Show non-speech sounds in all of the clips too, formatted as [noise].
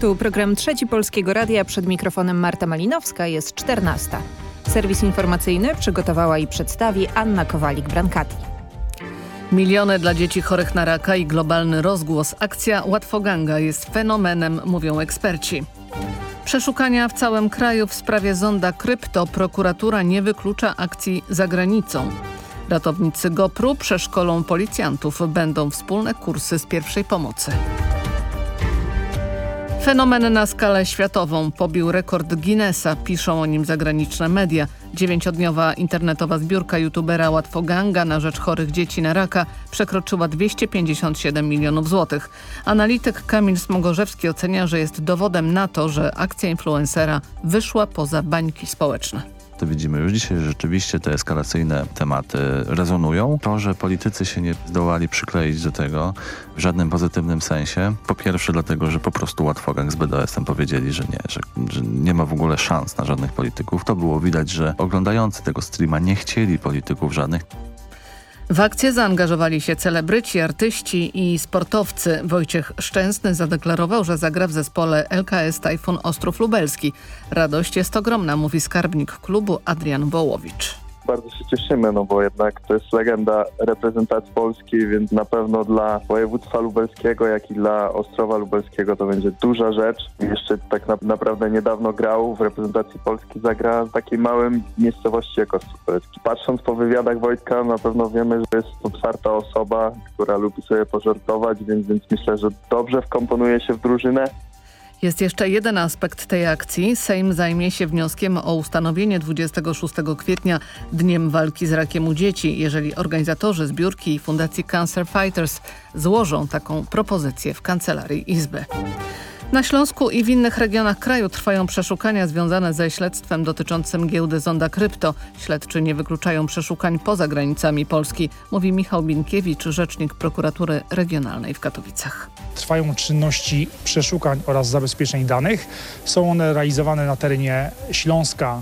Tu program Trzeci Polskiego Radia. Przed mikrofonem Marta Malinowska. Jest 14. Serwis informacyjny przygotowała i przedstawi Anna Kowalik-Brankati. Miliony dla dzieci chorych na raka i globalny rozgłos. Akcja Łatwoganga jest fenomenem, mówią eksperci. Przeszukania w całym kraju w sprawie zonda krypto. Prokuratura nie wyklucza akcji za granicą. Ratownicy GoPru przeszkolą policjantów. Będą wspólne kursy z pierwszej pomocy. Fenomen na skalę światową pobił rekord Guinnessa, piszą o nim zagraniczne media. Dziewięciodniowa internetowa zbiórka youtubera Łatwoganga na rzecz chorych dzieci na raka przekroczyła 257 milionów złotych. Analityk Kamil Smogorzewski ocenia, że jest dowodem na to, że akcja influencera wyszła poza bańki społeczne to widzimy już dzisiaj, że rzeczywiście te eskalacyjne tematy rezonują. To, że politycy się nie zdołali przykleić do tego w żadnym pozytywnym sensie. Po pierwsze dlatego, że po prostu łatwogang z BDS-em powiedzieli, że nie, że, że, nie ma w ogóle szans na żadnych polityków. To było widać, że oglądający tego streama nie chcieli polityków żadnych. W akcję zaangażowali się celebryci, artyści i sportowcy. Wojciech Szczęsny zadeklarował, że zagra w zespole LKS Tajfun Ostrów Lubelski. Radość jest ogromna, mówi skarbnik klubu Adrian Wołowicz bardzo się cieszymy, no bo jednak to jest legenda reprezentacji polskiej, więc na pewno dla województwa lubelskiego, jak i dla Ostrowa Lubelskiego to będzie duża rzecz. Jeszcze tak na, naprawdę niedawno grał w reprezentacji Polski, zagra w takiej małej miejscowości jak Ostrów. Patrząc po wywiadach Wojtka, na pewno wiemy, że jest otwarta osoba, która lubi sobie pożartować, więc, więc myślę, że dobrze wkomponuje się w drużynę. Jest jeszcze jeden aspekt tej akcji. Sejm zajmie się wnioskiem o ustanowienie 26 kwietnia Dniem Walki z Rakiem u Dzieci, jeżeli organizatorzy zbiórki Fundacji Cancer Fighters złożą taką propozycję w Kancelarii Izby. Na Śląsku i w innych regionach kraju trwają przeszukania związane ze śledztwem dotyczącym giełdy Zonda Krypto. Śledczy nie wykluczają przeszukań poza granicami Polski, mówi Michał Binkiewicz, rzecznik prokuratury regionalnej w Katowicach. Trwają czynności przeszukań oraz zabezpieczeń danych. Są one realizowane na terenie Śląska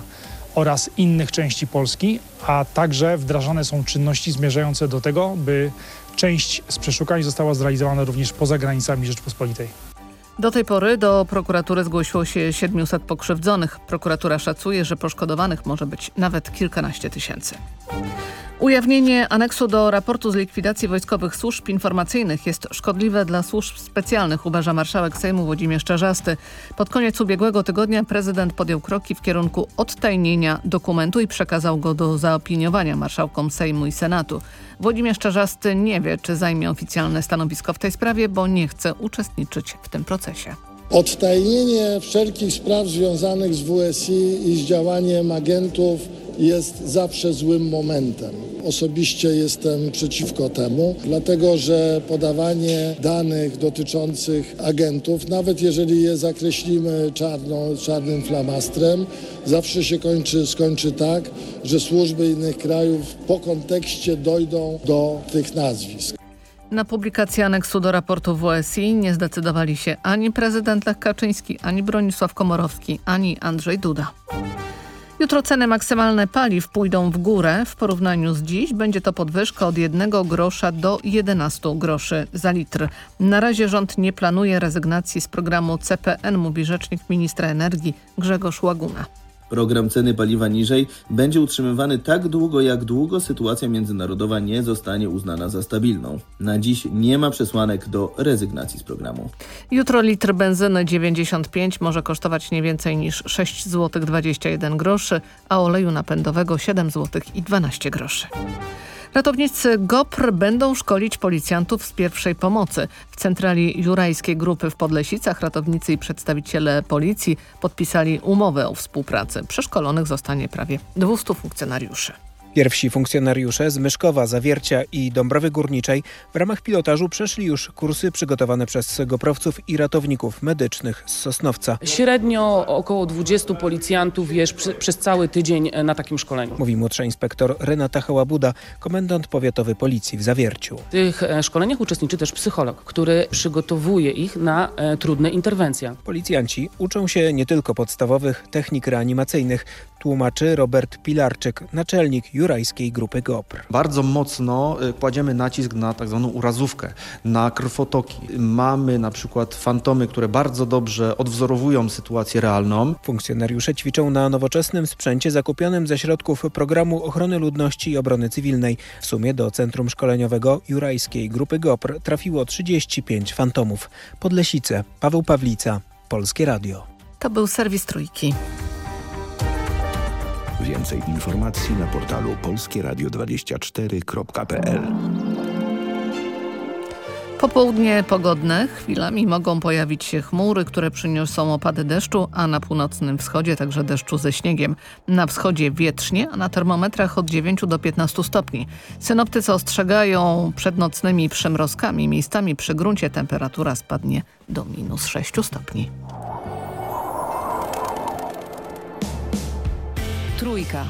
oraz innych części Polski, a także wdrażane są czynności zmierzające do tego, by część z przeszukań została zrealizowana również poza granicami Rzeczpospolitej. Do tej pory do prokuratury zgłosiło się 700 pokrzywdzonych. Prokuratura szacuje, że poszkodowanych może być nawet kilkanaście tysięcy. Ujawnienie aneksu do raportu z likwidacji wojskowych służb informacyjnych jest szkodliwe dla służb specjalnych, uważa marszałek Sejmu Włodzimierz Czarzasty. Pod koniec ubiegłego tygodnia prezydent podjął kroki w kierunku odtajnienia dokumentu i przekazał go do zaopiniowania marszałkom Sejmu i Senatu. Włodzimierz Czarzasty nie wie, czy zajmie oficjalne stanowisko w tej sprawie, bo nie chce uczestniczyć w tym procesie. Odtajnienie wszelkich spraw związanych z WSI i z działaniem agentów jest zawsze złym momentem. Osobiście jestem przeciwko temu, dlatego że podawanie danych dotyczących agentów, nawet jeżeli je zakreślimy czarno, czarnym flamastrem, zawsze się kończy, skończy tak, że służby innych krajów po kontekście dojdą do tych nazwisk. Na publikację aneksu do raportu WSI nie zdecydowali się ani prezydent Lech Kaczyński, ani Bronisław Komorowski, ani Andrzej Duda. Jutro ceny maksymalne paliw pójdą w górę. W porównaniu z dziś będzie to podwyżka od 1 grosza do 11 groszy za litr. Na razie rząd nie planuje rezygnacji z programu CPN, mówi rzecznik ministra energii Grzegorz Łaguna. Program ceny paliwa niżej będzie utrzymywany tak długo, jak długo sytuacja międzynarodowa nie zostanie uznana za stabilną. Na dziś nie ma przesłanek do rezygnacji z programu. Jutro litr benzyny 95 może kosztować nie więcej niż 6 zł 21 groszy, a oleju napędowego 7 zł i 12 groszy. Ratownicy GOPR będą szkolić policjantów z pierwszej pomocy. W centrali Jurajskiej Grupy w Podlesicach ratownicy i przedstawiciele policji podpisali umowę o współpracy. Przeszkolonych zostanie prawie 200 funkcjonariuszy. Pierwsi funkcjonariusze z Myszkowa, Zawiercia i Dąbrowy Górniczej w ramach pilotażu przeszli już kursy przygotowane przez goprowców i ratowników medycznych z Sosnowca. Średnio około 20 policjantów jest przez cały tydzień e, na takim szkoleniu. Mówi młodsza inspektor Renata Hałabuda, komendant powiatowy policji w Zawierciu. W tych e, szkoleniach uczestniczy też psycholog, który przygotowuje ich na e, trudne interwencje. Policjanci uczą się nie tylko podstawowych technik reanimacyjnych, tłumaczy Robert Pilarczyk, naczelnik jurajskiej grupy GOPR. Bardzo mocno y, kładziemy nacisk na tak zwaną urazówkę, na krwotoki. Mamy na przykład fantomy, które bardzo dobrze odwzorowują sytuację realną. Funkcjonariusze ćwiczą na nowoczesnym sprzęcie zakupionym ze środków programu ochrony ludności i obrony cywilnej. W sumie do Centrum Szkoleniowego Jurajskiej Grupy GOPR trafiło 35 fantomów. Podlesice, Paweł Pawlica, Polskie Radio. To był serwis Trójki. Więcej informacji na portalu polskieradio24.pl Popołudnie pogodne, chwilami mogą pojawić się chmury, które przyniosą opady deszczu, a na północnym wschodzie także deszczu ze śniegiem. Na wschodzie wietrznie, a na termometrach od 9 do 15 stopni. Synoptycy ostrzegają przed nocnymi przymrozkami. Miejscami przy gruncie temperatura spadnie do minus 6 stopni. Trójka.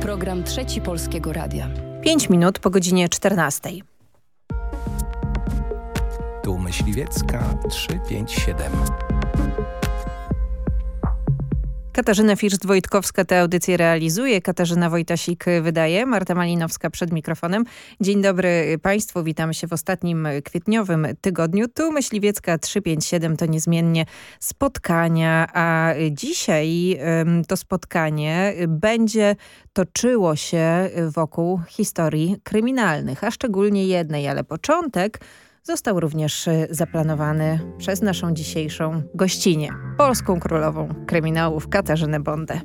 Program Trzeci Polskiego Radia. 5 minut po godzinie 14. Tu Myśliwiecka 357. Katarzyna Firszt-Wojtkowska tę audycję realizuje, Katarzyna Wojtasik wydaje, Marta Malinowska przed mikrofonem. Dzień dobry Państwu, witamy się w ostatnim kwietniowym tygodniu. Tu Myśliwiecka 357 to niezmiennie spotkania, a dzisiaj to spotkanie będzie toczyło się wokół historii kryminalnych, a szczególnie jednej, ale początek został również y, zaplanowany przez naszą dzisiejszą gościnię, polską królową kryminałów Katarzynę Bondę.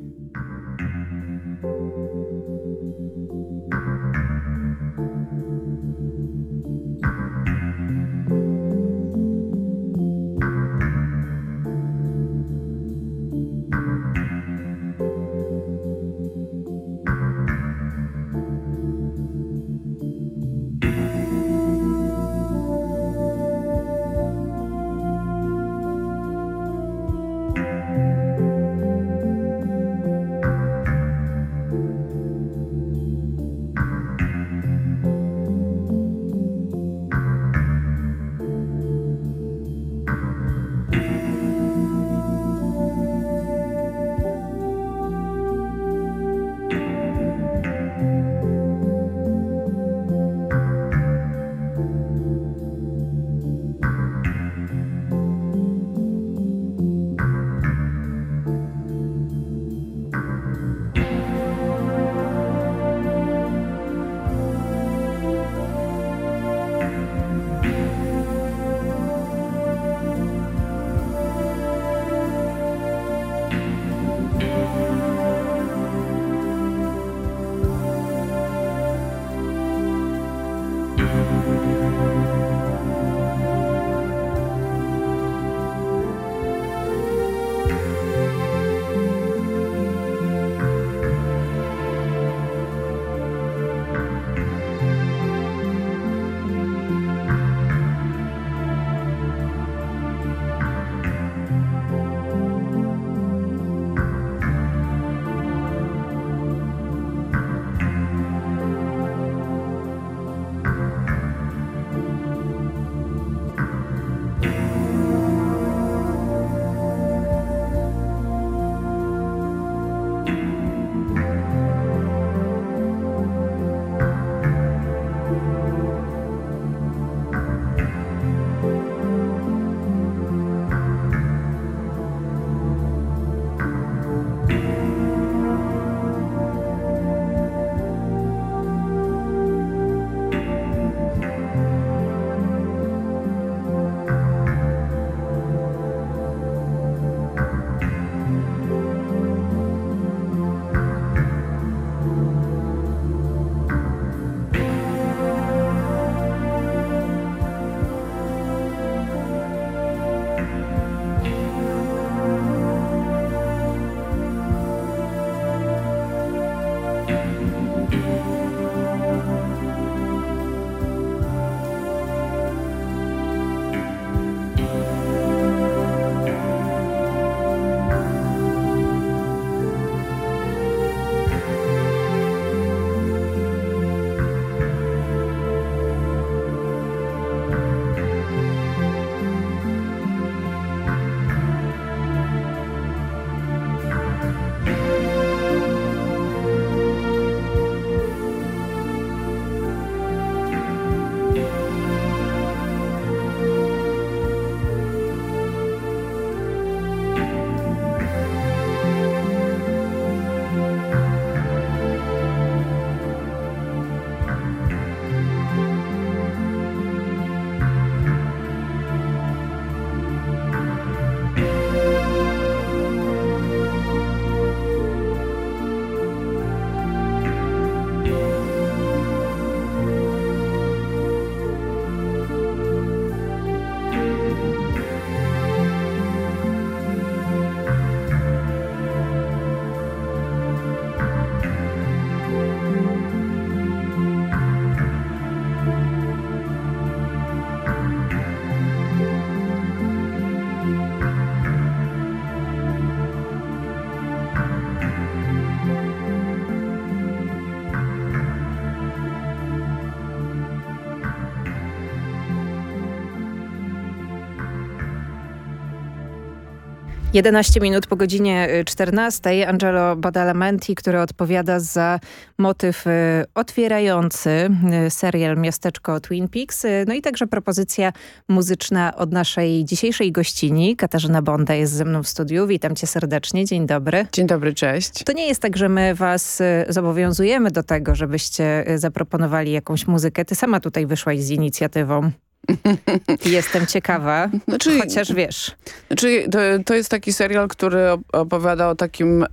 11 minut po godzinie 14 y, Angelo Badalamenti, który odpowiada za motyw y, otwierający y, serial Miasteczko Twin Peaks. No i także propozycja muzyczna od naszej dzisiejszej gościni. Katarzyna Bonda jest ze mną w studiu. Witam cię serdecznie. Dzień dobry. Dzień dobry, cześć. To nie jest tak, że my was zobowiązujemy do tego, żebyście zaproponowali jakąś muzykę. Ty sama tutaj wyszłaś z inicjatywą. [laughs] Jestem ciekawa, znaczy, chociaż wiesz. Znaczy, to, to, jest taki serial, który opowiada o takim e,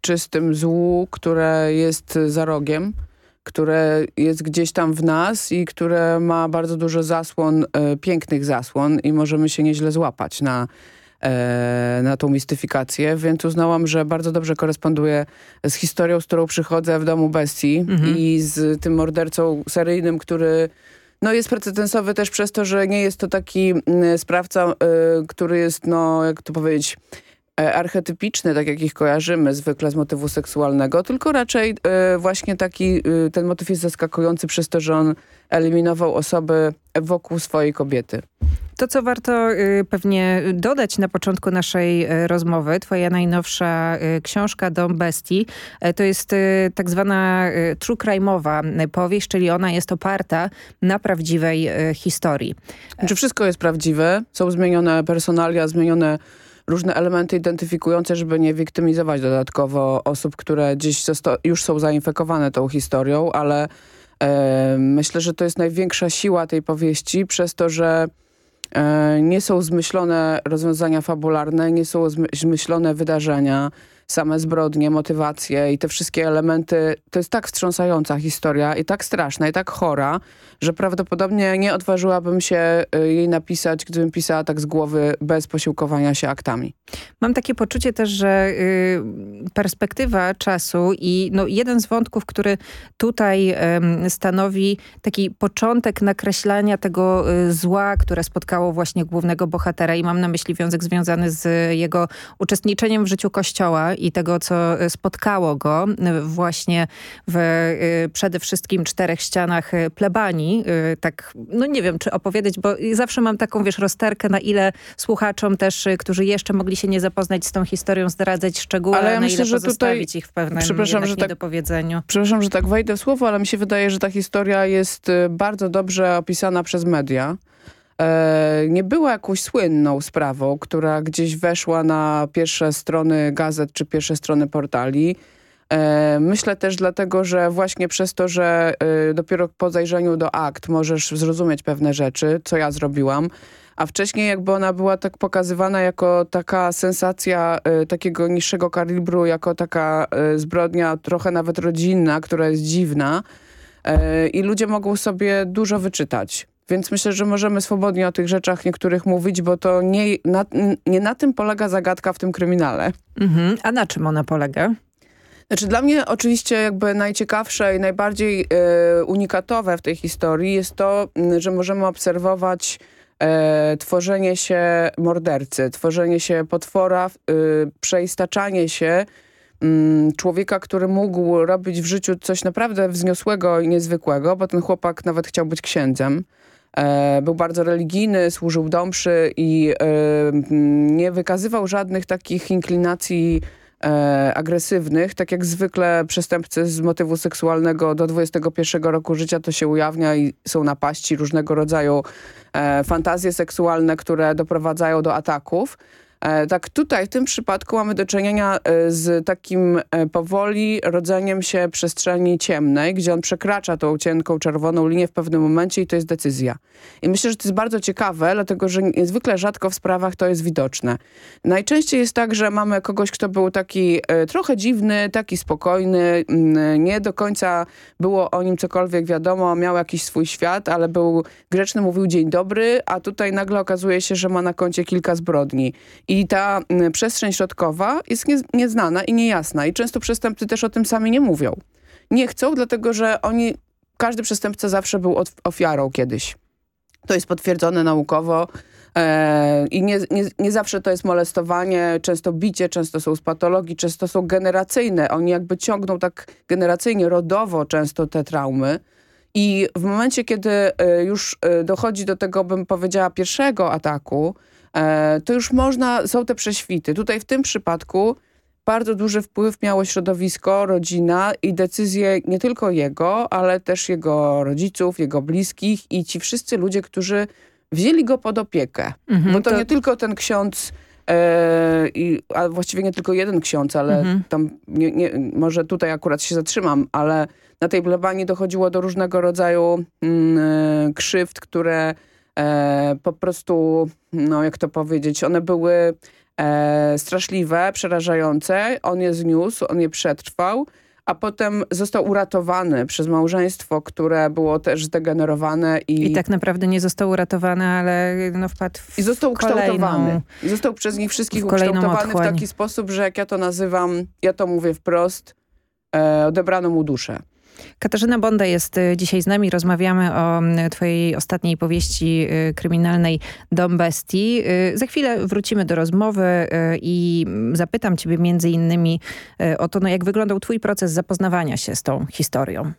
czystym złu, które jest za rogiem, które jest gdzieś tam w nas i które ma bardzo dużo zasłon, e, pięknych zasłon i możemy się nieźle złapać na, e, na tą mistyfikację, więc uznałam, że bardzo dobrze koresponduje z historią, z którą przychodzę w domu bestii mhm. i z tym mordercą seryjnym, który no jest precedensowy też przez to, że nie jest to taki mm, sprawca, y, który jest, no jak to powiedzieć, e, archetypiczny, tak jak ich kojarzymy zwykle z motywu seksualnego, tylko raczej y, właśnie taki, y, ten motyw jest zaskakujący przez to, że on eliminował osoby wokół swojej kobiety. To, co warto y, pewnie dodać na początku naszej y, rozmowy, twoja najnowsza y, książka Dom Bestii, to jest tak zwana true crime'owa powieść, czyli ona jest oparta na prawdziwej historii. Czy wszystko jest prawdziwe? Są zmienione personalia, zmienione różne elementy identyfikujące, żeby nie wiktymizować dodatkowo osób, które gdzieś już są zainfekowane tą historią, ale e, myślę, że to jest największa siła tej powieści przez to, że nie są zmyślone rozwiązania fabularne, nie są zmyślone wydarzenia, same zbrodnie, motywacje i te wszystkie elementy. To jest tak wstrząsająca historia i tak straszna i tak chora, że prawdopodobnie nie odważyłabym się y, jej napisać, gdybym pisała tak z głowy bez posiłkowania się aktami. Mam takie poczucie też, że y, perspektywa czasu i no, jeden z wątków, który tutaj stanowi taki początek nakreślania tego y, zła, które spotkało właśnie głównego bohatera i mam na myśli wiązek związany z jego uczestniczeniem w życiu kościoła i tego, co spotkało go właśnie w przede wszystkim czterech ścianach plebanii. Tak, no nie wiem, czy opowiedzieć, bo zawsze mam taką, wiesz, rozterkę, na ile słuchaczom też, którzy jeszcze mogli się nie zapoznać z tą historią, zdradzać szczegóły, ale ja na myślę, ile że tutaj, ich w pewnym przepraszam, że tak, Przepraszam, że tak wejdę w słowo, ale mi się wydaje, że ta historia jest bardzo dobrze opisana przez media. E, nie była jakąś słynną sprawą, która gdzieś weszła na pierwsze strony gazet czy pierwsze strony portali. E, myślę też dlatego, że właśnie przez to, że y, dopiero po zajrzeniu do akt możesz zrozumieć pewne rzeczy, co ja zrobiłam, a wcześniej jakby ona była tak pokazywana jako taka sensacja takiego niższego kalibru, jako taka zbrodnia trochę nawet rodzinna, która jest dziwna i ludzie mogą sobie dużo wyczytać. Więc myślę, że możemy swobodnie o tych rzeczach niektórych mówić, bo to nie na, nie na tym polega zagadka w tym kryminale. Mhm. A na czym ona polega? Znaczy dla mnie oczywiście jakby najciekawsze i najbardziej y, unikatowe w tej historii jest to, że możemy obserwować e, tworzenie się mordercy, tworzenie się potwora, e, przeistaczanie się mm, człowieka, który mógł robić w życiu coś naprawdę wzniosłego i niezwykłego, bo ten chłopak nawet chciał być księdzem. E, był bardzo religijny, służył domszy i e, nie wykazywał żadnych takich inklinacji e, agresywnych, tak jak zwykle przestępcy z motywu seksualnego do 21 roku życia to się ujawnia i są napaści różnego rodzaju fantazje seksualne, które doprowadzają do ataków. E, tak tutaj w tym przypadku mamy do czynienia e, z takim e, powoli rodzeniem się przestrzeni ciemnej, gdzie on przekracza tą cienką czerwoną linię w pewnym momencie i to jest decyzja. I myślę, że to jest bardzo ciekawe, dlatego że niezwykle rzadko w sprawach to jest widoczne. Najczęściej jest tak, że mamy kogoś, kto był taki trochę dziwny, taki spokojny, mm, nie do końca było o nim cokolwiek wiadomo, miał jakiś swój świat, ale był grzeczny, mówił dzień dobry, a tutaj nagle okazuje się, że ma na koncie kilka zbrodni. I ta mm, przestrzeń środkowa jest nie, nieznana i niejasna. I często przestępcy też o tym sami nie mówią. Nie chcą, dlatego że oni, każdy przestępca zawsze był ofiarą kiedyś. To jest potwierdzone naukowo. E, I nie, nie, nie, zawsze to jest molestowanie, często bicie, często są z patologii, często są generacyjne. Oni jakby ciągną tak generacyjnie, rodowo często te traumy. I w momencie, kiedy e, już e, dochodzi do tego, bym powiedziała, pierwszego ataku, to już można, są te prześwity. Tutaj w tym przypadku bardzo duży wpływ miało środowisko, rodzina i decyzje nie tylko jego, ale też jego rodziców, jego bliskich i ci wszyscy ludzie, którzy wzięli go pod opiekę. Mhm, Bo to, to- nie tylko ten ksiądz, e, i, a właściwie nie tylko jeden ksiądz, ale Mhm. tam nie, nie, może tutaj akurat się zatrzymam, ale na tej plebanii dochodziło do różnego rodzaju mm, e, krzywd, które e, po prostu, no jak to powiedzieć, one były e, straszliwe, przerażające. On je zniósł, on je przetrwał, a potem został uratowany przez małżeństwo, które było też zdegenerowane i, I tak naprawdę nie został uratowany, ale no wpadł w i został ukształtowany. I został przez nich wszystkich w ukształtowany w taki sposób, że jak ja to nazywam, ja to mówię wprost, e, odebrano mu duszę. Katarzyna Bonda jest y, dzisiaj z nami. Rozmawiamy o mm, twojej ostatniej powieści y, kryminalnej Dom Bestii. Y, Za chwilę wrócimy do rozmowy i mm, zapytam ciebie między innymi o to, no jak wyglądał twój proces zapoznawania się z tą historią.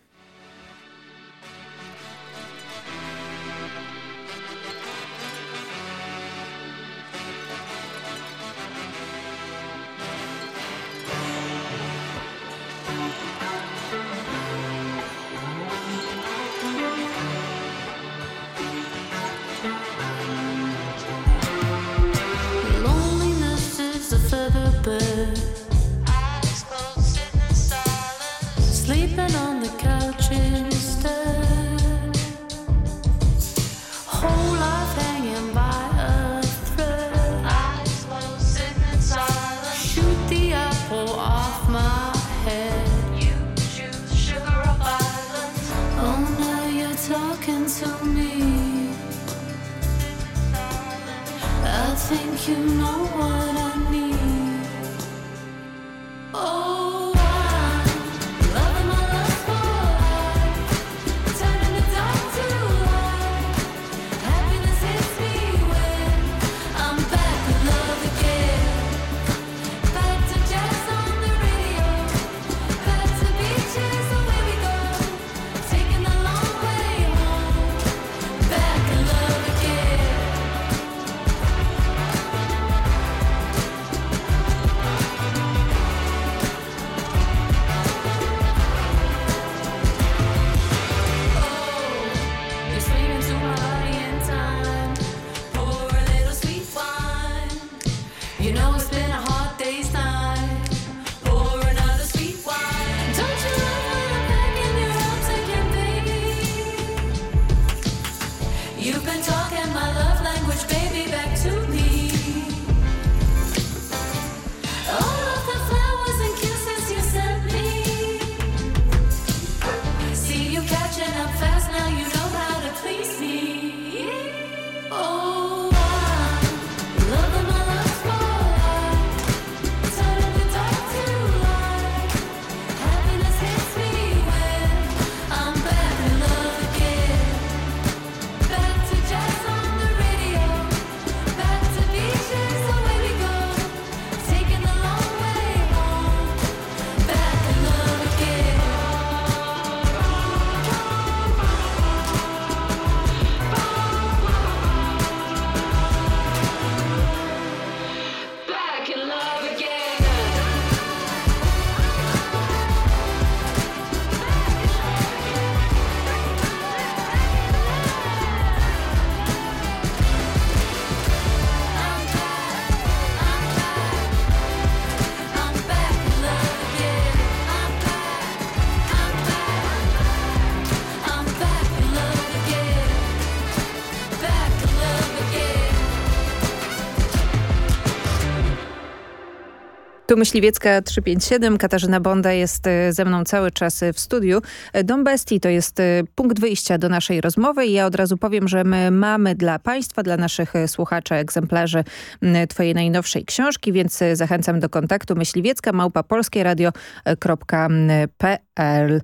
Tu Myśliwiecka 357, Katarzyna Bonda jest e, ze mną cały czas e, w studiu. E, Dom Bestii to jest punkt wyjścia do naszej rozmowy i ja od razu powiem, że my mamy dla Państwa, dla naszych słuchaczy egzemplarzy m, Twojej najnowszej książki, więc zachęcam do kontaktu myśliwiecka małpa polskieradio.pl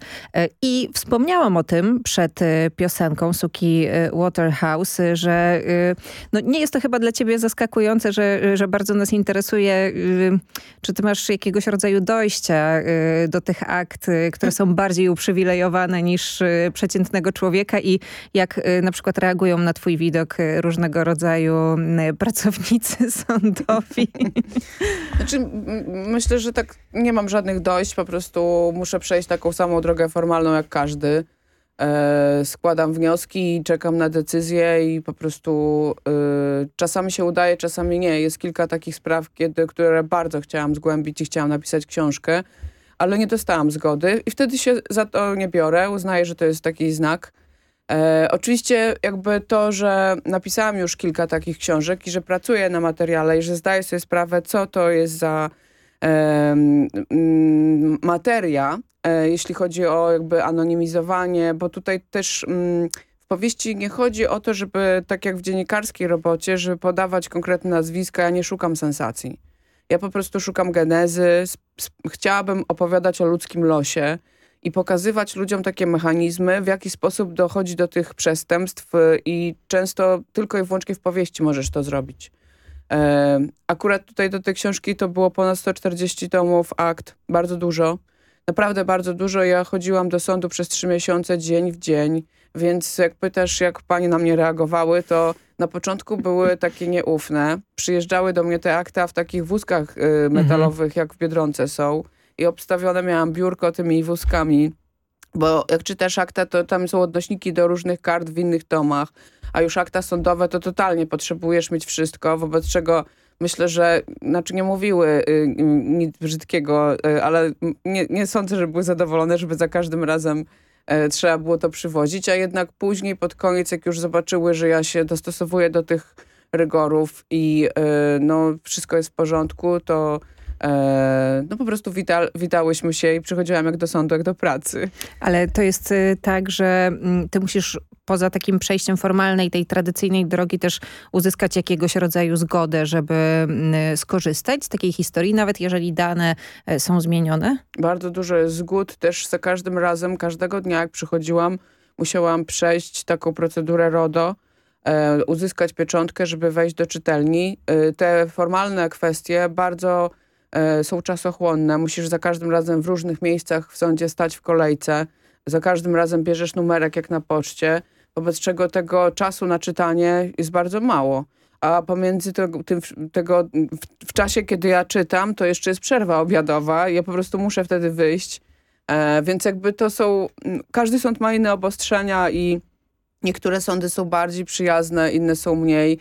I wspomniałam o tym przed piosenką Suki Waterhouse, że no nie jest to chyba dla ciebie zaskakujące, że, że bardzo nas interesuje, czy ty masz jakiegoś rodzaju dojścia y, do tych akt, y, które są bardziej uprzywilejowane niż y, przeciętnego człowieka i jak na przykład reagują na twój widok różnego rodzaju pracownicy [laughs] sądowi. Znaczy, myślę, że tak nie mam żadnych dojść, po prostu muszę przejść taką samą drogę formalną jak każdy. E, składam wnioski i czekam na decyzję i po prostu e, czasami się udaje, czasami nie. Jest kilka takich spraw, kiedy, które bardzo chciałam zgłębić i chciałam napisać książkę, ale nie dostałam zgody i wtedy się za to nie biorę. Uznaję, że to jest taki znak. E, oczywiście jakby to, że napisałam już kilka takich książek i że pracuję na materiale i że zdaję sobie sprawę, co to jest za materia, e, jeśli chodzi o jakby anonimizowanie, bo tutaj też mm, w powieści nie chodzi o to, żeby tak jak w dziennikarskiej robocie, żeby podawać konkretne nazwiska, ja nie szukam sensacji. Ja po prostu szukam genezy, chciałabym opowiadać o ludzkim losie i pokazywać ludziom takie mechanizmy, w jaki sposób dochodzi do tych przestępstw y, i często tylko i wyłącznie w powieści możesz to zrobić. Akurat tutaj do tej książki to było ponad 140 tomów akt, bardzo dużo. Naprawdę bardzo dużo. Ja chodziłam do sądu przez trzy miesiące, dzień w dzień, więc jak pytasz, jak panie na mnie reagowały, to na początku były takie nieufne. Przyjeżdżały do mnie te akta w takich wózkach y, metalowych, jak w Biedronce są i obstawione miałam biurko tymi wózkami, bo jak czytasz akta, to tam są odnośniki do różnych kart w innych tomach, a już akta sądowe to totalnie potrzebujesz mieć wszystko, wobec czego myślę, że, znaczy nie mówiły y, y, nic brzydkiego, y, ale nie, nie sądzę, że były zadowolone, żeby za każdym razem e, trzeba było to przywozić, a jednak później pod koniec, jak już zobaczyły, że ja się dostosowuję do tych rygorów i e, no, wszystko jest w porządku, to no po prostu wita, witałyśmy się i przychodziłam jak do sądu, jak do pracy. Ale to jest y, tak, że mm, ty musisz poza takim przejściem formalnej, tej tradycyjnej drogi też uzyskać jakiegoś rodzaju zgodę, żeby mm, skorzystać z takiej historii, nawet jeżeli dane e, są zmienione? Bardzo dużo jest zgód. Też za każdym razem, każdego dnia jak przychodziłam, musiałam przejść taką procedurę RODO, e, uzyskać pieczątkę, żeby wejść do czytelni. E, te formalne kwestie bardzo e, są czasochłonne. Musisz za każdym razem w różnych miejscach w sądzie stać w kolejce. Za każdym razem bierzesz numerek jak na poczcie, wobec czego tego czasu na czytanie jest bardzo mało. A pomiędzy tego, tym, tego w, w czasie, kiedy ja czytam, to jeszcze jest przerwa obiadowa. Ja po prostu muszę wtedy wyjść. E, więc jakby to są... m, Każdy sąd ma inne obostrzenia i niektóre sądy są bardziej przyjazne, inne są mniej.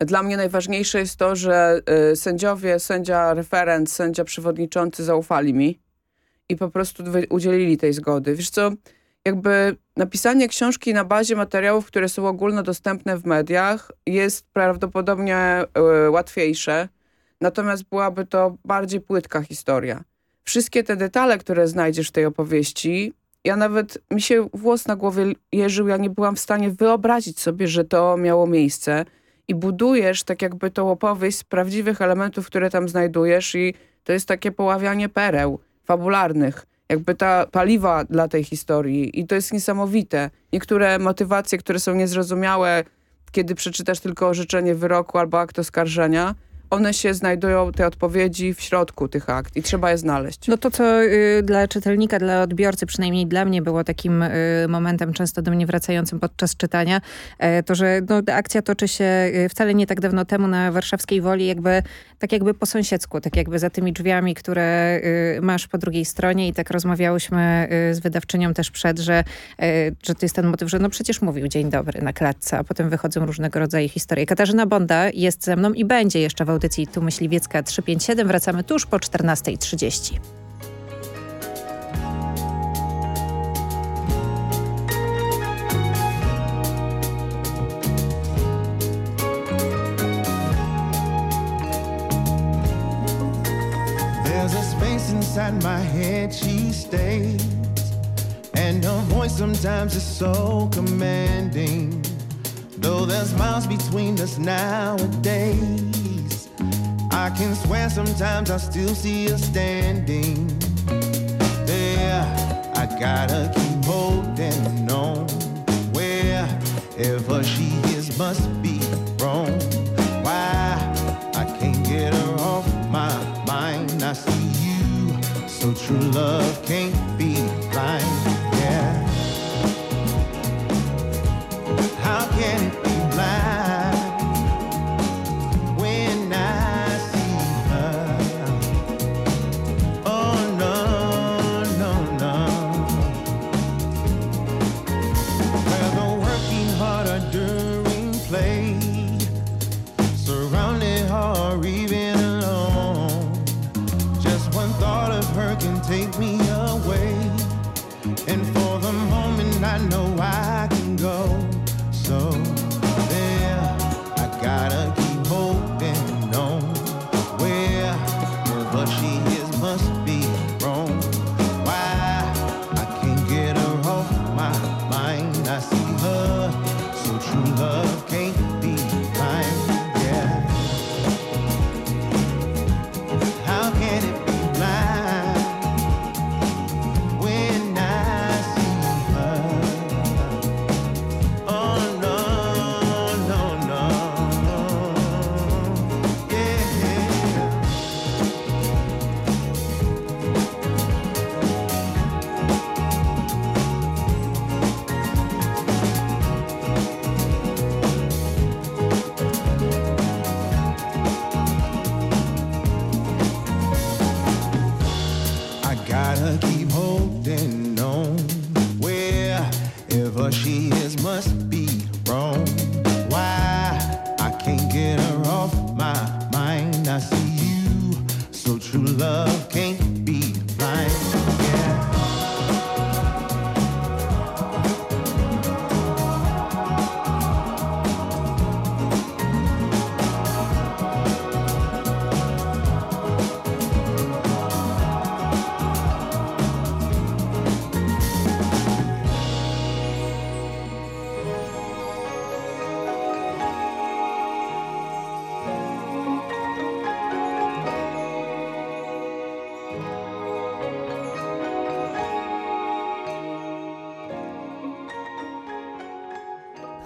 Dla mnie najważniejsze jest to, że y, sędziowie, sędzia referent, sędzia przewodniczący zaufali mi i po prostu udzielili tej zgody. Wiesz co, jakby napisanie książki na bazie materiałów, które są ogólnodostępne w mediach jest prawdopodobnie y, łatwiejsze, natomiast byłaby to bardziej płytka historia. Wszystkie te detale, które znajdziesz w tej opowieści, ja nawet, mi się włos na głowie jeżył, ja nie byłam w stanie wyobrazić sobie, że to miało miejsce i budujesz tak jakby tą opowieść z prawdziwych elementów, które tam znajdujesz i to jest takie poławianie pereł fabularnych, jakby ta paliwa dla tej historii i to jest niesamowite. Niektóre motywacje, które są niezrozumiałe, kiedy przeczytasz tylko orzeczenie wyroku albo akt oskarżenia, one się znajdują, te odpowiedzi w środku tych akt i trzeba je znaleźć. No to, co y, dla czytelnika, dla odbiorcy, przynajmniej dla mnie było takim y, momentem często do mnie wracającym podczas czytania, e, to, że no, akcja toczy się y, wcale nie tak dawno temu na warszawskiej Woli, jakby tak jakby po sąsiedzku, tak jakby za tymi drzwiami, które y, masz po drugiej stronie i tak rozmawiałyśmy y, z wydawczynią też przed, że, y, że to jest ten motyw, że no przecież mówił dzień dobry na klatce, a potem wychodzą różnego rodzaju historie. Katarzyna Bonda jest ze mną i będzie jeszcze w audycji Tu Myśliwiecka 357. Wracamy tuż po 14.30. There's a space inside my head she stays And her voice sometimes is so commanding Though there's miles between us nowadays I can swear sometimes I still see her standing there. I gotta keep holding on. Wherever she is must be wrong. Why I can't get her off my mind. I see you, so true love can't take me away. And for the moment, I know I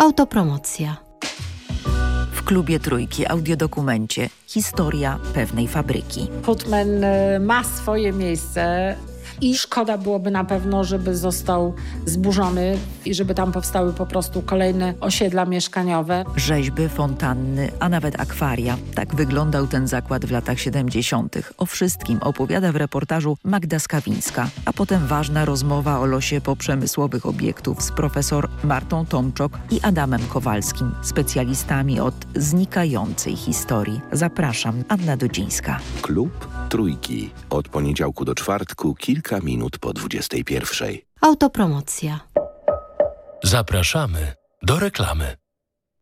Autopromocja. W klubie Trójki audiodokumencie Historia pewnej fabryki. Putman e, ma swoje miejsce i szkoda byłoby na pewno, żeby został zburzony i żeby tam powstały po prostu kolejne osiedla mieszkaniowe. Rzeźby, fontanny, a nawet akwaria. Tak wyglądał ten zakład w latach 70. O wszystkim opowiada w reportażu Magda Skawińska. A potem ważna rozmowa o losie poprzemysłowych obiektów z profesor Martą Tomczok i Adamem Kowalskim, specjalistami od znikającej historii. Zapraszam, Anna Dodzińska. Klub Trójki. Od poniedziałku do czwartku, kilka minut po 21. Autopromocja. Zapraszamy do reklamy.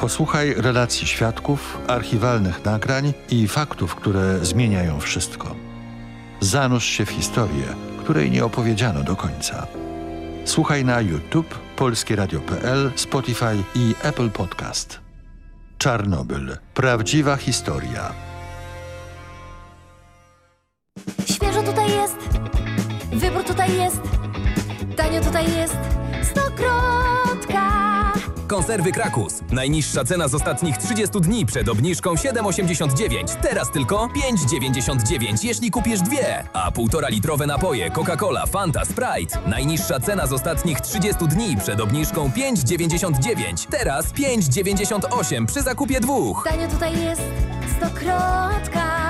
Posłuchaj relacji świadków, archiwalnych nagrań i faktów, które zmieniają wszystko. Zanurz się w historię, której nie opowiedziano do końca. Słuchaj na YouTube, polskieradio.pl, Spotify i Apple Podcast. Czarnobyl. Prawdziwa historia. Świeżo tutaj jest, wybór tutaj jest, tanio tutaj jest, stokrotka. Konserwy Krakus. Najniższa cena z ostatnich 30 dni przed obniżką 7,89. Teraz tylko 5,99, jeśli kupisz dwie. A półtora litrowe napoje Coca-Cola, Fanta, Sprite. Najniższa cena z ostatnich 30 dni przed obniżką 5,99. Teraz 5,98 przy zakupie dwóch. Tanio tutaj jest, stokrotka.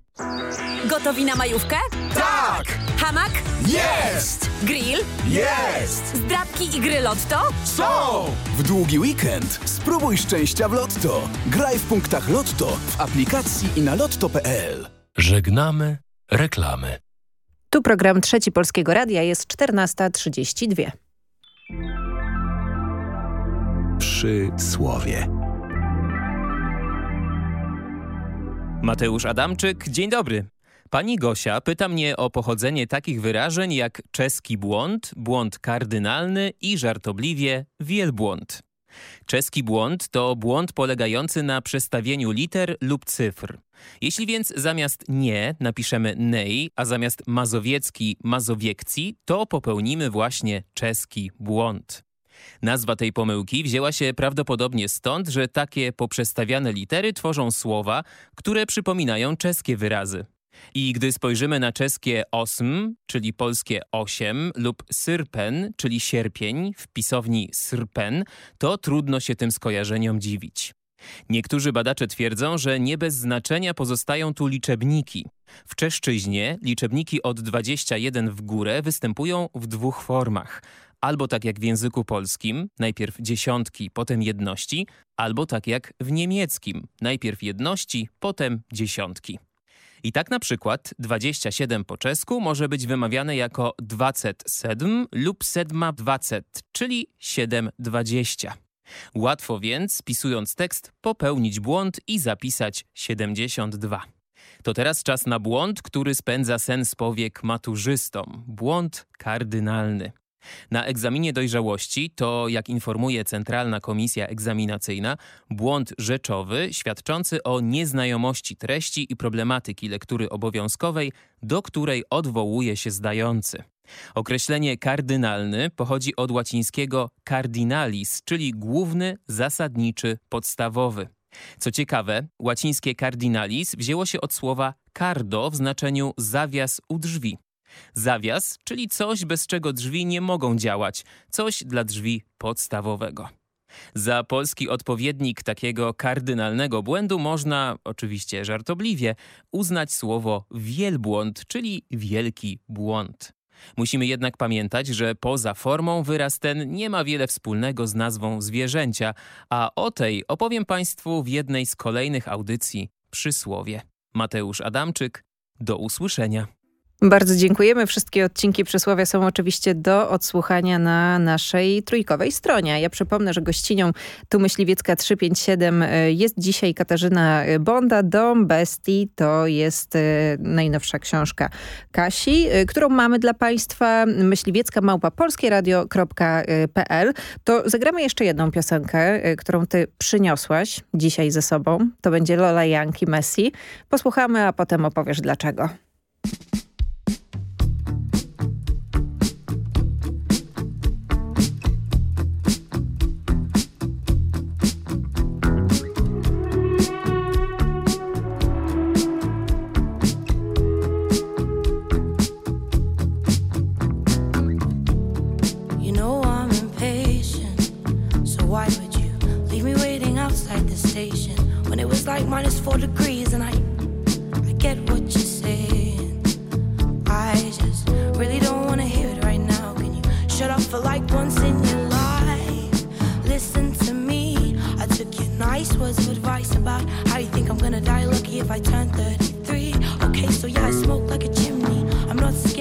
Gotowi na majówkę? Tak! Hamak? Jest! Grill? Jest! Zdrabki i gry Lotto? Są! W długi weekend spróbuj szczęścia w Lotto. Graj w punktach Lotto w aplikacji i na lotto.pl. Żegnamy reklamy. Tu program Trzeci Polskiego Radia jest 14.32. Przy Mateusz Adamczyk, dzień dobry. Pani Gosia pyta mnie o pochodzenie takich wyrażeń jak czeski błąd, błąd kardynalny i żartobliwie wielbłąd. Czeski błąd to błąd polegający na przestawieniu liter lub cyfr. Jeśli więc zamiast nie napiszemy nej, a zamiast mazowiecki mazowiekci, to popełnimy właśnie czeski błąd. Nazwa tej pomyłki wzięła się prawdopodobnie stąd, że takie poprzestawiane litery tworzą słowa, które przypominają czeskie wyrazy. I gdy spojrzymy na czeskie osm, czyli polskie osiem, lub syrpen, czyli sierpień, w pisowni srpen, to trudno się tym skojarzeniom dziwić. Niektórzy badacze twierdzą, że nie bez znaczenia pozostają tu liczebniki. W czeszczyźnie liczebniki od 21 w górę występują w dwóch formach. Albo tak jak w języku polskim, najpierw dziesiątki, potem jedności, albo tak jak w niemieckim, najpierw jedności, potem dziesiątki. I tak na przykład 27 po czesku może być wymawiane jako 27 lub sedma 20, czyli 720. Łatwo więc, spisując tekst, popełnić błąd i zapisać 72. To teraz czas na błąd, który spędza sen z powiek maturzystom. Błąd kardynalny. Na egzaminie dojrzałości to, jak informuje Centralna Komisja Egzaminacyjna, błąd rzeczowy świadczący o nieznajomości treści i problematyki lektury obowiązkowej, do której odwołuje się zdający. Określenie kardynalny pochodzi od łacińskiego cardinalis, czyli główny, zasadniczy, podstawowy. Co ciekawe, łacińskie cardinalis wzięło się od słowa cardo w znaczeniu zawias u drzwi. Zawias, czyli coś, bez czego drzwi nie mogą działać, coś dla drzwi podstawowego. Za polski odpowiednik takiego kardynalnego błędu można, oczywiście żartobliwie, uznać słowo wielbłąd, czyli wielki błąd. Musimy jednak pamiętać, że poza formą wyraz ten nie ma wiele wspólnego z nazwą zwierzęcia, a o tej opowiem Państwu w jednej z kolejnych audycji przysłowie. Mateusz Adamczyk, do usłyszenia. Bardzo dziękujemy. Wszystkie odcinki przysłowia są oczywiście do odsłuchania na naszej trójkowej stronie. Ja przypomnę, że gościnią tu Myśliwiecka 357 jest dzisiaj Katarzyna Bonda. Dom Bestii to jest e, najnowsza książka Kasi, e, którą mamy dla Państwa. Myśliwiecka małpa polskieradio.pl. To zagramy jeszcze jedną piosenkę, e, którą Ty przyniosłaś dzisiaj ze sobą. To będzie Lola Janki Messi. Posłuchamy, a potem opowiesz dlaczego. Once in your life? Listen to me. I took your nice words of advice about how you think I'm gonna die lucky if I turn 33. Okay, so yeah, I smoke like a chimney. I'm not skinny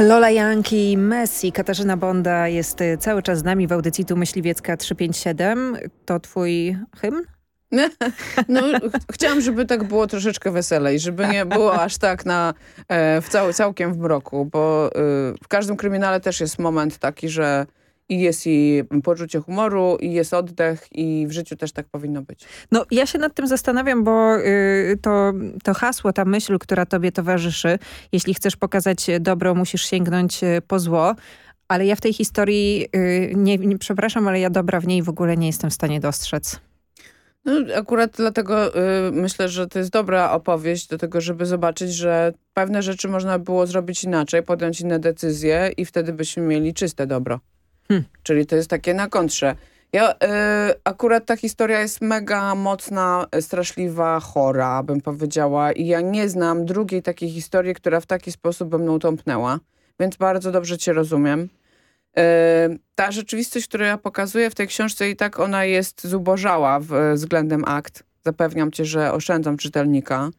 Lola Janki, Messi, Katarzyna Bonda jest y, cały czas z nami w audycji Tu Myśliwiecka 357. To twój hymn? [laughs] No, ch chciałam, żeby tak było troszeczkę weselej, żeby nie było aż tak na, e, w cał, całkiem w mroku, bo y, w każdym kryminale też jest moment taki, że i jest i poczucie humoru, i jest oddech i w życiu też tak powinno być. No ja się nad tym zastanawiam, bo y, to, to hasło, ta myśl, która tobie towarzyszy, jeśli chcesz pokazać dobro, musisz sięgnąć y, po zło, ale ja w tej historii, y, nie, nie, przepraszam, ale ja dobra w niej w ogóle nie jestem w stanie dostrzec. No, akurat dlatego y, myślę, że to jest dobra opowieść do tego, żeby zobaczyć, że pewne rzeczy można było zrobić inaczej, podjąć inne decyzje i wtedy byśmy mieli czyste dobro. Hmm. Czyli to jest takie na kontrze. Ja, y, akurat ta historia jest mega mocna, straszliwa, chora, bym powiedziała. I ja nie znam drugiej takiej historii, która w taki sposób by mną tąpnęła. Więc bardzo dobrze cię rozumiem. Y, ta rzeczywistość, którą ja pokazuję w tej książce i tak ona jest zubożała w, względem akt. Zapewniam cię, że oszczędzam czytelnika.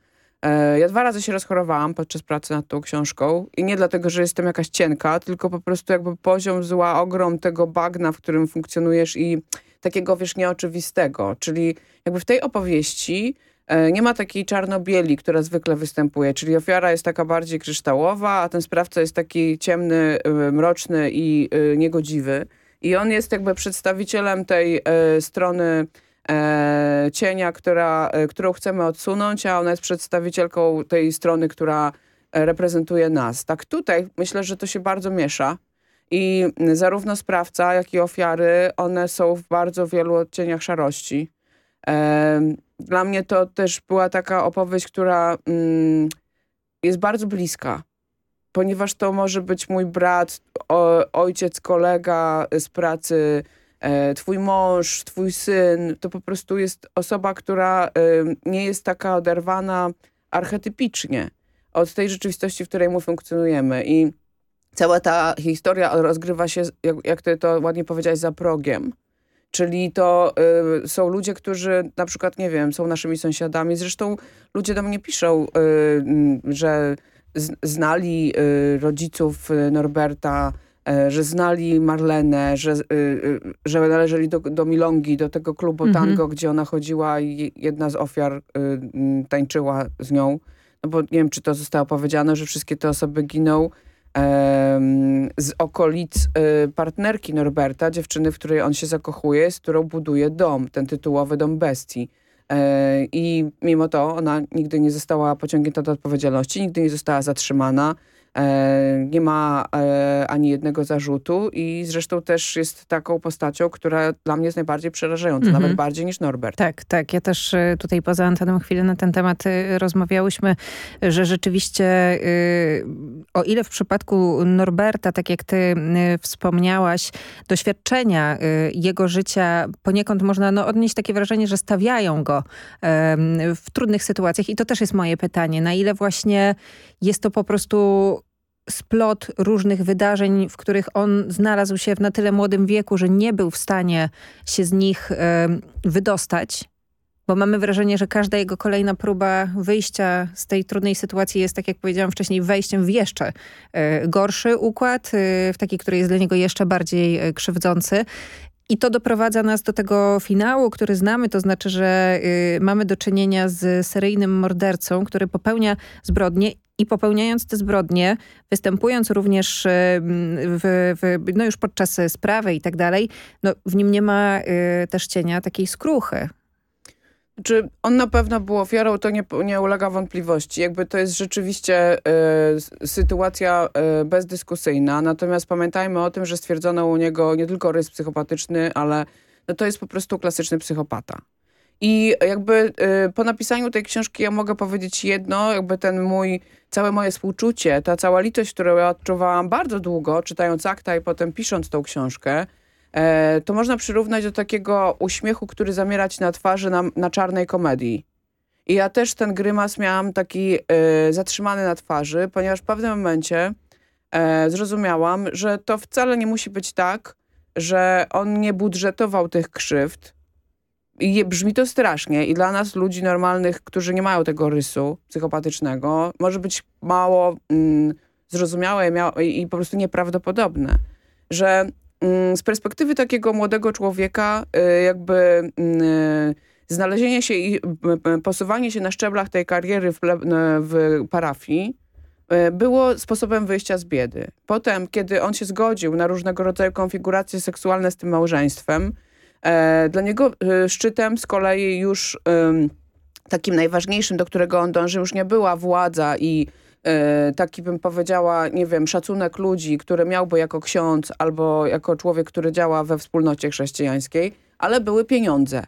E, ja dwa razy się rozchorowałam podczas pracy nad tą książką i nie dlatego, że jestem jakaś cienka, tylko po prostu jakby poziom zła, ogrom tego bagna, w którym funkcjonujesz i takiego, wiesz, nieoczywistego. Czyli jakby w tej opowieści e, nie ma takiej czarno-bieli, która zwykle występuje, czyli ofiara jest taka bardziej kryształowa, a ten sprawca jest taki ciemny, e, mroczny i niegodziwy. I on jest jakby przedstawicielem tej strony cienia, która, e, którą chcemy odsunąć, a ona jest przedstawicielką tej strony, która e, reprezentuje nas. Tak tutaj myślę, że to się bardzo miesza i zarówno sprawca, jak i ofiary, one są w bardzo wielu odcieniach szarości. E, dla mnie to też była taka opowieść, która mm, jest bardzo bliska, ponieważ to może być mój brat, ojciec, kolega z pracy, E, twój mąż, twój syn, to po prostu jest osoba, która nie jest taka oderwana archetypicznie od tej rzeczywistości, w której my funkcjonujemy. I cała ta historia rozgrywa się, jak, jak ty to ładnie powiedziałeś, za progiem. Czyli to y, są ludzie, którzy na przykład, nie wiem, są naszymi sąsiadami. Zresztą ludzie do mnie piszą, y, że znali y, rodziców Norberta, E, że znali Marlenę, że, y, y, że należeli do, do Milongi, do tego klubu mhm. tango, gdzie ona chodziła i jedna z ofiar y, tańczyła z nią. No bo nie wiem, czy to zostało powiedziane, że wszystkie te osoby giną z okolic partnerki Norberta, dziewczyny, w której on się zakochuje, z którą buduje dom, ten tytułowy dom bestii. E, I mimo to ona nigdy nie została pociągnięta do odpowiedzialności, nigdy nie została zatrzymana. E, nie ma e, ani jednego zarzutu i zresztą też jest taką postacią, która dla mnie jest najbardziej przerażająca, mhm. nawet bardziej niż Norbert. Tak, tak. Ja też e, tutaj poza anteną chwilę na ten temat rozmawiałyśmy, że rzeczywiście o ile w przypadku Norberta, tak jak ty wspomniałaś, doświadczenia jego życia poniekąd można no, odnieść takie wrażenie, że stawiają go w trudnych sytuacjach i to też jest moje pytanie, na ile właśnie jest to po prostu splot różnych wydarzeń, w których on znalazł się w na tyle młodym wieku, że nie był w stanie się z nich e, wydostać, bo mamy wrażenie, że każda jego kolejna próba wyjścia z tej trudnej sytuacji jest, tak jak powiedziałam wcześniej, wejściem w jeszcze e, gorszy układ, e, w taki, który jest dla niego jeszcze bardziej krzywdzący. I to doprowadza nas do tego finału, który znamy, to znaczy, że y, mamy do czynienia z seryjnym mordercą, który popełnia zbrodnie i popełniając te zbrodnie, występując również y, w, w, no już podczas sprawy i tak dalej, no w nim nie ma y, też cienia takiej skruchy. Czy on na pewno był ofiarą, to nie, nie ulega wątpliwości. Jakby to jest rzeczywiście y, sytuacja y, bezdyskusyjna. Natomiast pamiętajmy o tym, że stwierdzono u niego nie tylko rys psychopatyczny, ale no to jest po prostu klasyczny psychopata. I jakby y, po napisaniu tej książki ja mogę powiedzieć jedno, jakby ten mój, całe moje współczucie, ta cała litość, którą ja odczuwałam bardzo długo, czytając akta i potem pisząc tą książkę, e, to można przyrównać do takiego uśmiechu, który zamiera ci na twarzy na, na czarnej komedii. I ja też ten grymas miałam taki e, zatrzymany na twarzy, ponieważ w pewnym momencie e, zrozumiałam, że to wcale nie musi być tak, że on nie budżetował tych krzywd, i brzmi to strasznie i dla nas, ludzi normalnych, którzy nie mają tego rysu psychopatycznego, może być mało mm, zrozumiałe i po prostu nieprawdopodobne, że mm, z perspektywy takiego młodego człowieka y, jakby mm, y, znalezienie się i posuwanie się na szczeblach tej kariery w, w parafii y, było sposobem wyjścia z biedy. Potem, kiedy on się zgodził na różnego rodzaju konfiguracje seksualne z tym małżeństwem, dla niego szczytem z kolei już takim najważniejszym, do którego on dążył, już nie była władza i e, taki bym powiedziała, nie wiem, szacunek ludzi, który miałby jako ksiądz albo jako człowiek, który działa we wspólnocie chrześcijańskiej, ale były pieniądze.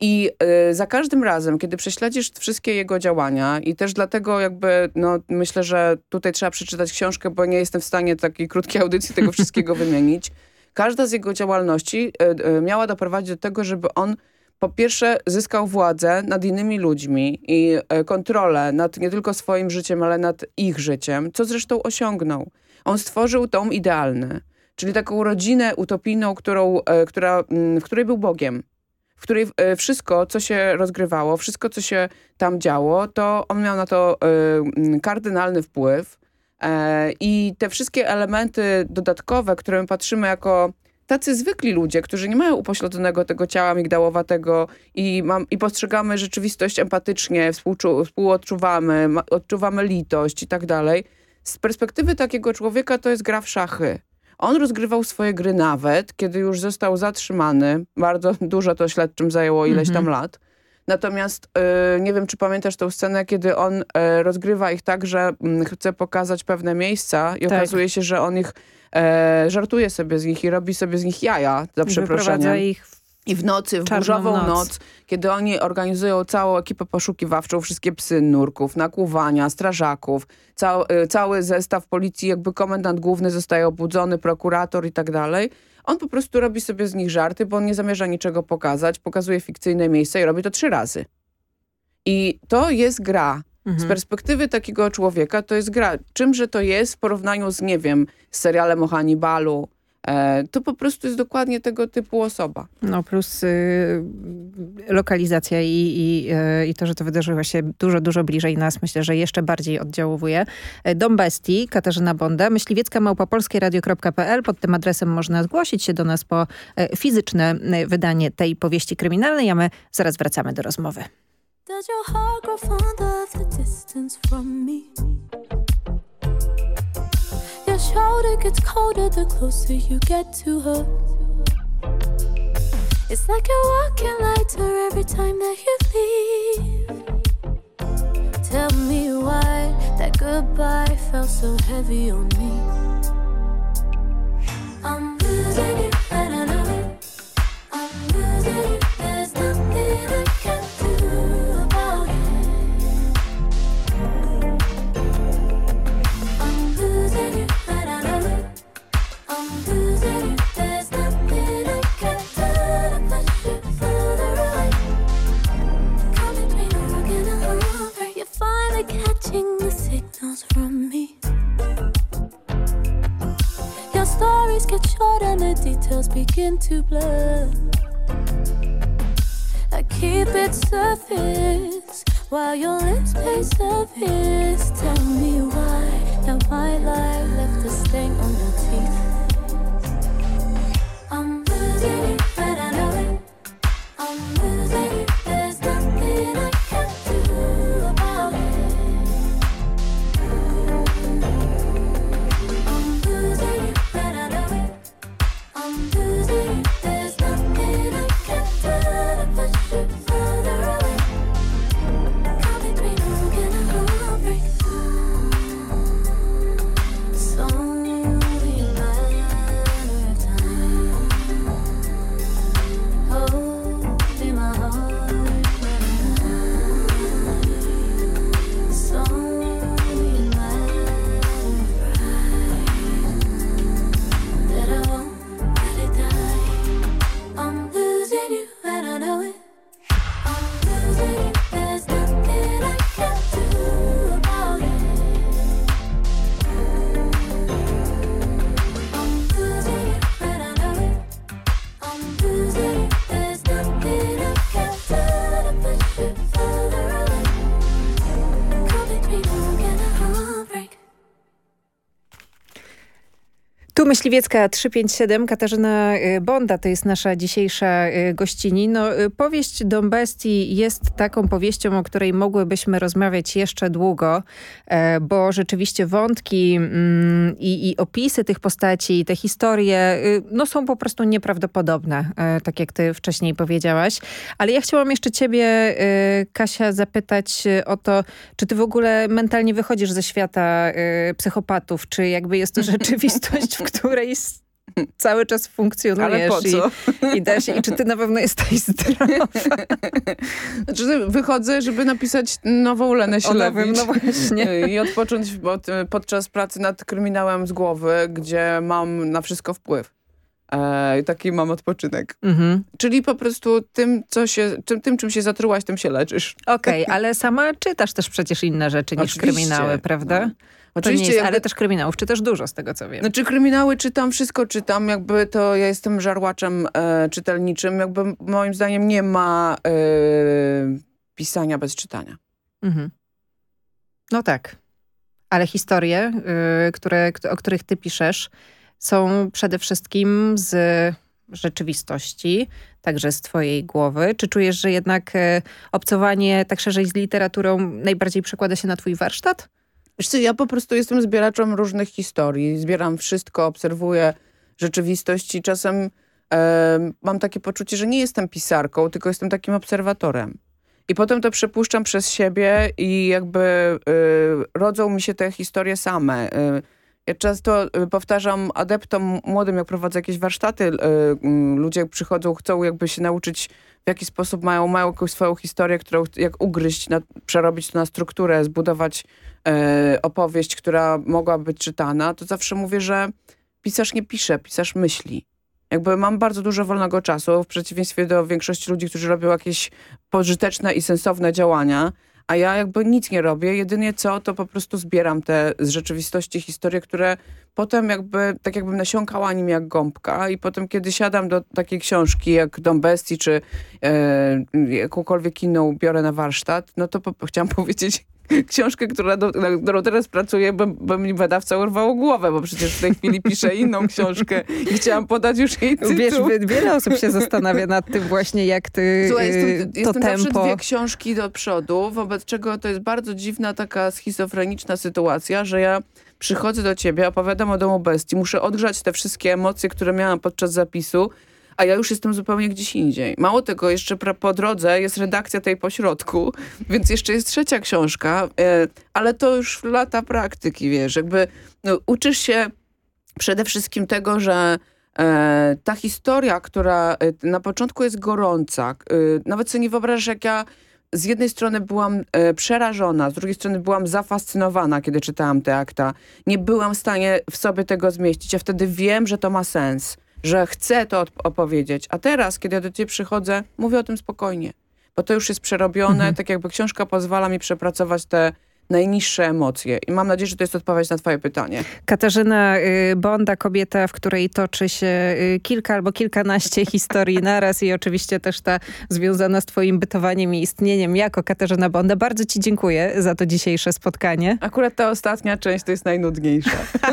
I y, za każdym razem, kiedy prześledzisz wszystkie jego działania i też dlatego jakby, no myślę, że tutaj trzeba przeczytać książkę, bo nie jestem w stanie takiej krótkiej audycji tego wszystkiego [laughs] wymienić. Każda z jego działalności y, y, miała doprowadzić do tego, żeby on po pierwsze zyskał władzę nad innymi ludźmi i e, kontrolę nad nie tylko swoim życiem, ale nad ich życiem, co zresztą osiągnął. On stworzył dom idealny, czyli taką rodzinę utopijną, którą, e, która, mm, w której był Bogiem, w której e, wszystko, co się rozgrywało, wszystko, co się tam działo, to on miał na to mm, kardynalny wpływ i te wszystkie elementy dodatkowe, które my patrzymy jako tacy zwykli ludzie, którzy nie mają upośledzonego tego ciała migdałowatego i, mam, i postrzegamy rzeczywistość empatycznie, współczu, współodczuwamy, ma, odczuwamy litość i tak dalej. Z perspektywy takiego człowieka to jest gra w szachy. On rozgrywał swoje gry nawet, kiedy już został zatrzymany. Bardzo dużo to śledczym zajęło ileś tam mhm. lat. Natomiast y, nie wiem, czy pamiętasz tę scenę, kiedy on y, rozgrywa ich tak, że y, chce pokazać pewne miejsca i tak. okazuje się, że on ich e, żartuje sobie z nich i robi sobie z nich jaja, za przeproszeniem. ich i w nocy, w burzową noc. noc. kiedy oni organizują całą ekipę poszukiwawczą, wszystkie psy nurków, nakłuwania, strażaków, cał, e, cały zestaw policji, jakby komendant główny zostaje obudzony, prokurator i tak dalej. On po prostu robi sobie z nich żarty, bo on nie zamierza niczego pokazać, pokazuje fikcyjne miejsca i robi to trzy razy. I to jest gra. Mhm. Z perspektywy takiego człowieka to jest gra. Czymże to jest w porównaniu z, nie wiem, z serialem o Hannibalu, to po prostu jest dokładnie tego typu osoba. No plus y, lokalizacja i, i, y, i to, że to wydarzyło się dużo, dużo bliżej nas, myślę, że jeszcze bardziej oddziałuje. E, Dom Bestii, Katarzyna Bonda, myśliwiecka małpopolskieradio.pl. Pod tym adresem można zgłosić się do nas po e, fizyczne e, wydanie tej powieści kryminalnej, a my zaraz wracamy do rozmowy. Does your heart grow fond of the distance from me? Your shoulder gets colder the closer you get to her. It's like you're walking lighter every time that you leave. Tell me why that goodbye felt so heavy on me. I'm losing you, from me. Your stories get short and the details begin to blur. I keep it surface while your lips pay service. Tell me why that white lie left a stain on your teeth. I'm losing you, but I know it. I'm Tu Myśliwiecka 357, Katarzyna y, Bonda to jest nasza dzisiejsza y, gościni. No, y, powieść Dom Bestii jest taką powieścią, o której mogłybyśmy rozmawiać jeszcze długo, e, bo rzeczywiście wątki mm, i, i opisy tych postaci, te historie no, są po prostu nieprawdopodobne, e, tak jak ty wcześniej powiedziałaś. Ale ja chciałam jeszcze ciebie, Kasia, zapytać o to, czy ty w ogóle mentalnie wychodzisz ze świata psychopatów, czy jakby jest to [laughs] rzeczywistość, w której [laughs] cały czas funkcjonujesz. Ale po co? I, i, da się, I czy ty na pewno jesteś [laughs] zdrowa? Znaczy, wychodzę, żeby napisać nową Lenę no właśnie. I odpocząć pod, podczas pracy nad kryminałem z głowy, gdzie mam na wszystko wpływ. E, taki mam odpoczynek. Mhm. Czyli po prostu tym, co się, tym, tym, czym się zatrułaś, tym się leczysz. Okej, okay, ale sama czytasz też przecież inne rzeczy niż Oczywiście. kryminały, prawda? No. Oczywiście, jest, jakby... ale też kryminałów czytasz dużo z tego, co wiem. Znaczy kryminały czytam, wszystko czytam, jakby to ja jestem żarłaczem e, czytelniczym, jakby moim zdaniem nie ma e, pisania bez czytania. Mhm. No tak. Ale historie, y, które, o których ty piszesz, są przede wszystkim z rzeczywistości, także z twojej głowy. Czy czujesz, że jednak e, obcowanie tak szerzej z literaturą najbardziej przekłada się na twój warsztat? Wiesz co, ja po prostu jestem zbieraczem różnych historii. Zbieram wszystko, obserwuję rzeczywistość i czasem e, mam takie poczucie, że nie jestem pisarką, tylko jestem takim obserwatorem. I potem to przepuszczam przez siebie i jakby e, rodzą mi się te historie same. Ja często powtarzam adeptom młodym, jak prowadzę jakieś warsztaty, ludzie przychodzą, chcą jakby się nauczyć w jaki sposób mają, mają jakąś swoją historię, którą jak ugryźć, na, przerobić to na strukturę, zbudować e, opowieść, która mogła być czytana, to zawsze mówię, że pisarz nie pisze, pisarz myśli. Jakby mam bardzo dużo wolnego czasu, w przeciwieństwie do większości ludzi, którzy robią jakieś pożyteczne i sensowne działania, a ja jakby nic nie robię, jedynie co, to po prostu zbieram te z rzeczywistości historie, które potem jakby, tak jakbym nasiąkała nim jak gąbka. I potem kiedy siadam do takiej książki jak Dom Bestii, czy e, jakąkolwiek inną biorę na warsztat, no to po, chciałam [laughs] powiedzieć [laughs] książkę, która do, na którą teraz pracuję, bo, bo mi wydawca urwał głowę, bo przecież w tej chwili piszę inną [laughs] książkę i chciałam podać już jej tytuł. Wiesz, wiele osób się zastanawia nad tym właśnie, jak ty Słuchaj, jestem, y, to jestem tempo... dwie książki do przodu, wobec czego to jest bardzo dziwna taka schizofreniczna sytuacja, że ja przychodzę do ciebie, opowiadam o domu bestii, muszę odgrzać te wszystkie emocje, które miałam podczas zapisu, a ja już jestem zupełnie gdzieś indziej. Mało tego, jeszcze po drodze jest redakcja tej pośrodku, [laughs] więc jeszcze jest trzecia książka, e, ale to już lata praktyki, wiesz, jakby no, uczysz się przede wszystkim tego, że e, ta historia, która e, na początku jest gorąca, nawet sobie nie wyobrażasz, jak ja z jednej strony byłam e, przerażona, z drugiej strony byłam zafascynowana, kiedy czytałam te akta. Nie byłam w stanie w sobie tego zmieścić, a wtedy wiem, że to ma sens że chcę to opowiedzieć. A teraz, kiedy ja do ciebie przychodzę, mówię o tym spokojnie. Bo to już jest przerobione, mhm. tak jakby książka pozwala mi przepracować te najniższe emocje. I mam nadzieję, że to jest odpowiedź na twoje pytanie. Katarzyna y, Bonda, kobieta, w której toczy się y, kilka albo kilkanaście [laughs] historii naraz i oczywiście też ta związana z twoim bytowaniem i istnieniem jako Katarzyna Bonda. Bardzo ci dziękuję za to dzisiejsze spotkanie. Akurat ta ostatnia część to jest najnudniejsza. [laughs]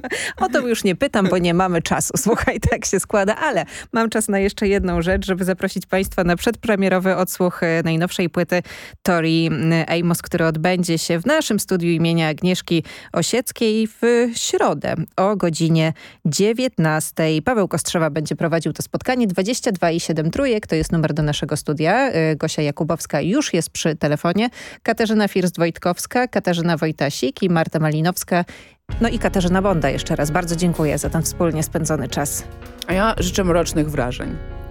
[laughs] o to już nie pytam, bo nie mamy czasu. Słuchaj, tak się składa, ale mam czas na jeszcze jedną rzecz, żeby zaprosić państwa na przedpremierowy odsłuch y, najnowszej płyty Tori Amos, który odbędzie odbędzie się w naszym studiu imienia Agnieszki Osieckiej w środę o godzinie 19. Paweł Kostrzewa będzie prowadził to spotkanie 22 i 7 trójek. To jest numer do naszego studia. Y, Gosia Jakubowska już jest przy telefonie. Katarzyna First-Wojtkowska, Katarzyna Wojtasik i Marta Malinowska. No i Katarzyna Bonda jeszcze raz. Bardzo dziękuję za ten wspólnie spędzony czas. A ja życzę mrocznych wrażeń.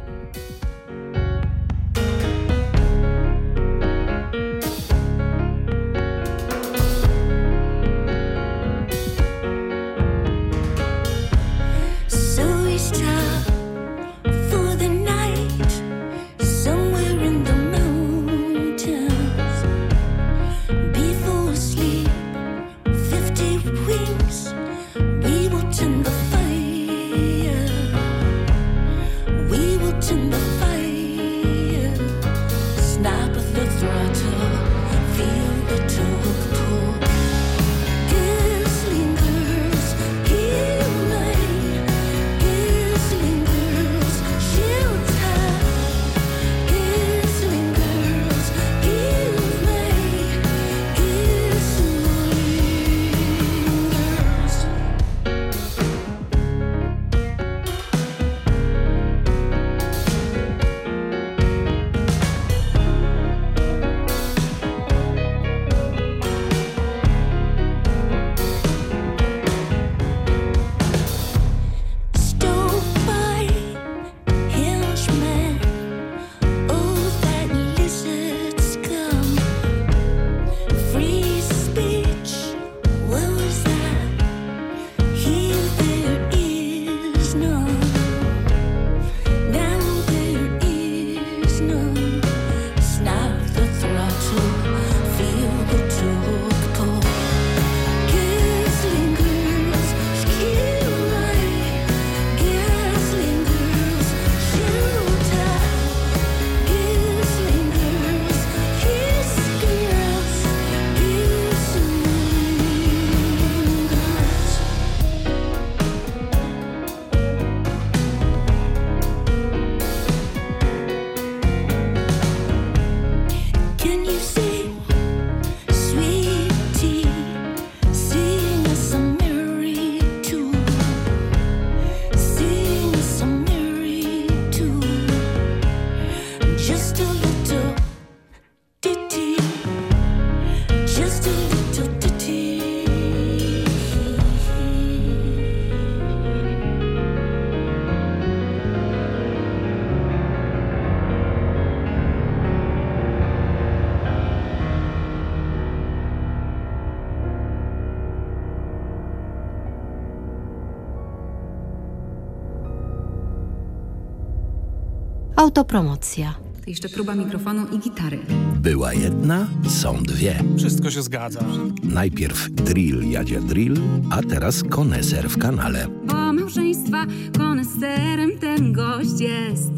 Autopromocja. To jeszcze próba mikrofonu i gitary. Była jedna, są dwie. Wszystko się zgadza. Najpierw drill jadzie drill, a teraz koneser w kanale. Bo małżeństwa koneserem ten gość jest.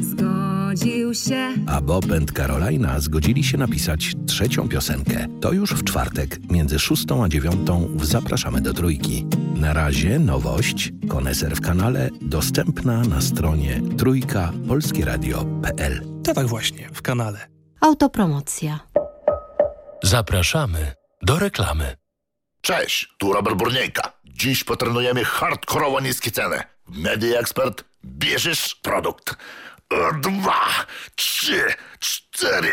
Zgodził się. A Bob and Carolina zgodzili się napisać trzecią piosenkę. To już w czwartek, między szóstą a dziewiątą w Zapraszamy do Trójki. Na razie nowość, koneser w kanale, dostępna na stronie trójka polskieradio.pl. To tak właśnie, w kanale. Autopromocja. Zapraszamy do reklamy. Cześć, tu Robert Burniejka. Dziś potrenujemy hardkorowo niskie ceny. Media Expert, bierzesz produkt. Dwa, trzy, cztery,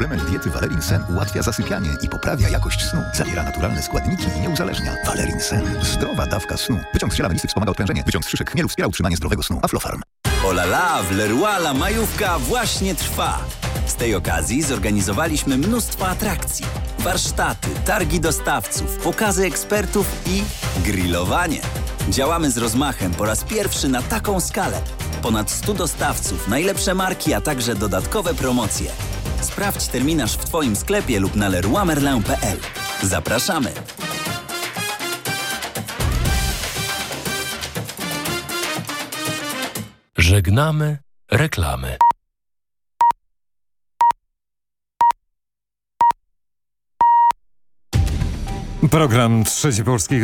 Suplement diety Valerin Sen ułatwia zasypianie i poprawia jakość snu. Zawiera naturalne składniki i nie uzależnia. Valerin Sen. Zdrowa dawka snu. Wyciąg z ziela melisy wspomaga odprężenie. Wyciąg z szyszek chmielu wspiera utrzymanie zdrowego snu. Aflofarm. Olala, w Leroy La Majówka właśnie trwa. Z tej okazji zorganizowaliśmy mnóstwo atrakcji. Warsztaty, targi dostawców, pokazy ekspertów i grillowanie. Działamy z rozmachem po raz pierwszy na taką skalę. Ponad 100 dostawców, najlepsze marki, a także dodatkowe promocje. Sprawdź terminarz w Twoim sklepie lub na leroymerlin.pl. Zapraszamy! Żegnamy reklamy. Program Trzeci Polski